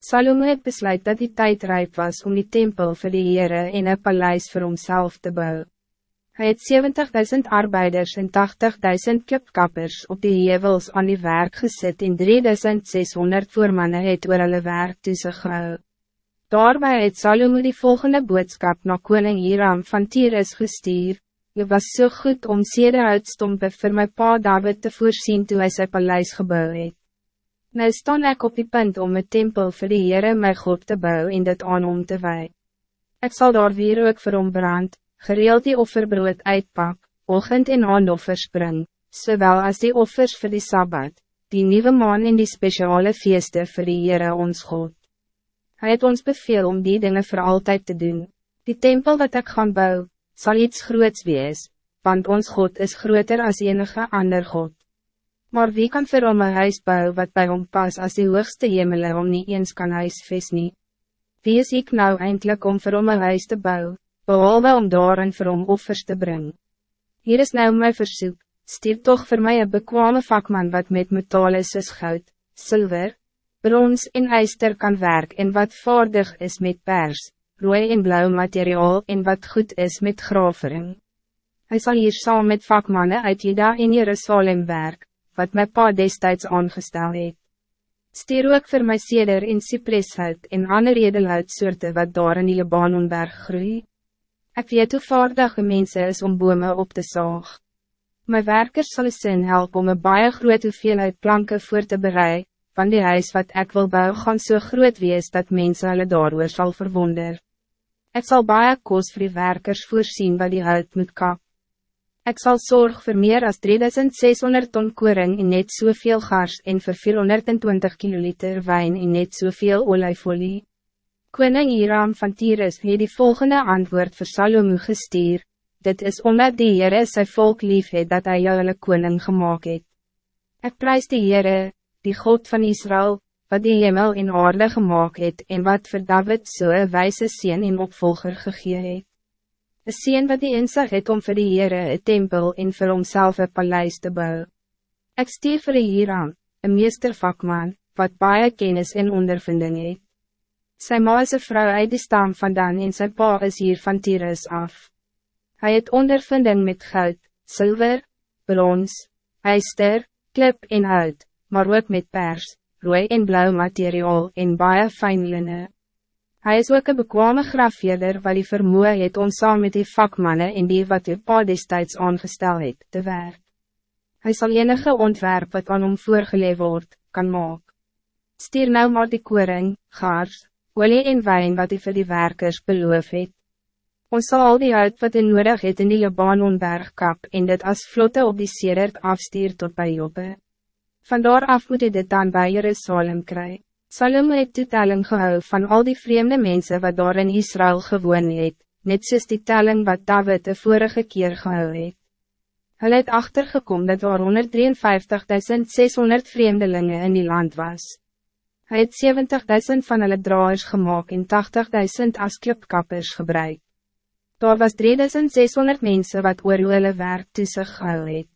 Salome het besluit dat die tijd rijp was om die tempel voor de Heere en een paleis voor homself te bouwen. Hij het 70.000 arbeiders en 80.000 kipkappers op die hevels aan die werk gezet en 3.600 voormannen het oor hulle werk tussen gehou. Daarbij het Salome die volgende boodskap na koning Hiram van Tyrus gestuur. Je was zo so goed om sede uitstompen voor mijn pa David te voorzien toen hij zijn paleis gebouwd het. Nou staan ik op die punt om een tempel voor de Heere my God te bouwen en dit aan om te wij. Ik zal daar weer ook vir hom brand, gereeld die offerbrood uitpak, ochend en aandoffers bring, zowel als die offers voor die Sabbat, die nieuwe maan en die speciale feesten voor de Heere ons God. Hij het ons beveel om die dingen voor altijd te doen. Die tempel wat ik gaan bouwen, zal iets groots wees, want ons God is groter als enige ander God. Maar wie kan vir hom een huis bouwen wat bij hom pas als die hoogste hemelen om niet eens kan huisves nie? Wie is ik nou eindelijk om vir hom een huis te bouwen, behalve om daar en vir hom offers te brengen? Hier is nou mijn verzoek, stuur toch voor mij een bekwame vakman wat met metaal is soos goud, zilver, brons en ijster kan werk en wat vaardig is met pers, rooi en blauw materiaal en wat goed is met gravering. Hij zal hier saam met vakmannen uit Jeda in Jerusalem werk, wat my pa destijds aangestel het. Stier ook voor my seder in cypresshout en ander edelhout soorte wat daar in die Libanonberg groei. Ek weet hoe vaardige mense is om bome op te zaag. My werkers sal sin help om een baie groot hoeveelheid planken voor te bereiden, van die huis wat ik wil bouwen gaan so groot wees dat mensen hulle daarover sal verwonder. Ik zal baie koos vir die werkers voorzien wat die hout moet kap. Ik zal zorg voor meer dan 3600 ton koring en net zoveel gars en voor 420 kiloliter wijn en net zoveel olijfolie. Koning Hiram van Tyrus het die volgende antwoord voor Salomo gestuur. Dit is omdat die Heere sy volk lief het dat hij jou hulle koning gemaakt het. Ek prijs die Heere, die God van Israël, wat die hemel in aarde gemaakt het en wat voor David so een wijze sien en opvolger gegee het. Een sien wat die inzag het om vir die Heere een tempel en vir homself een paleis te bouwen. Ek stuur vir die Hieram, een meestervakman, wat baie kennis en ondervinding het. Sy ma is een vrou uit die stam vandaan en sy pa is hier van Tyrus af. Hij het ondervinding met goud, zilver, brons, ijster, klip en hout, maar ook met pers, rooi en blauw materiaal en baie fijn linnen. Hij is ook een bekwame grafveerder wat die vermoe het om saam met die vakmannen en die wat die pa destijds aangestel het, te werk. Hij zal enige ontwerp wat aan hom voorgeleid wordt, kan maak. Stier nou maar die koring, gaars, olie en wijn wat hij voor die werkers beloof het. Ons zal al die uit wat hij nodig het in die Libanonberg kap en dit as vlotte op die sedert afstuur tot bij Joppe. Vandaar af moet hij dit dan bij Jerusalem krijgen. Salome het toetelling gehou van al die vreemde mensen wat daar in Israël gewoon het, net soos die telling wat David de vorige keer gehou het. Hulle het achtergekom dat daar 153.600 vreemdelingen in die land was. Hij het 70.000 van hulle draaiers gemaakt en 80.000 as klipkappers gebruik. Daar was 3.600 mensen wat oor hulle werk toe sig gehou het.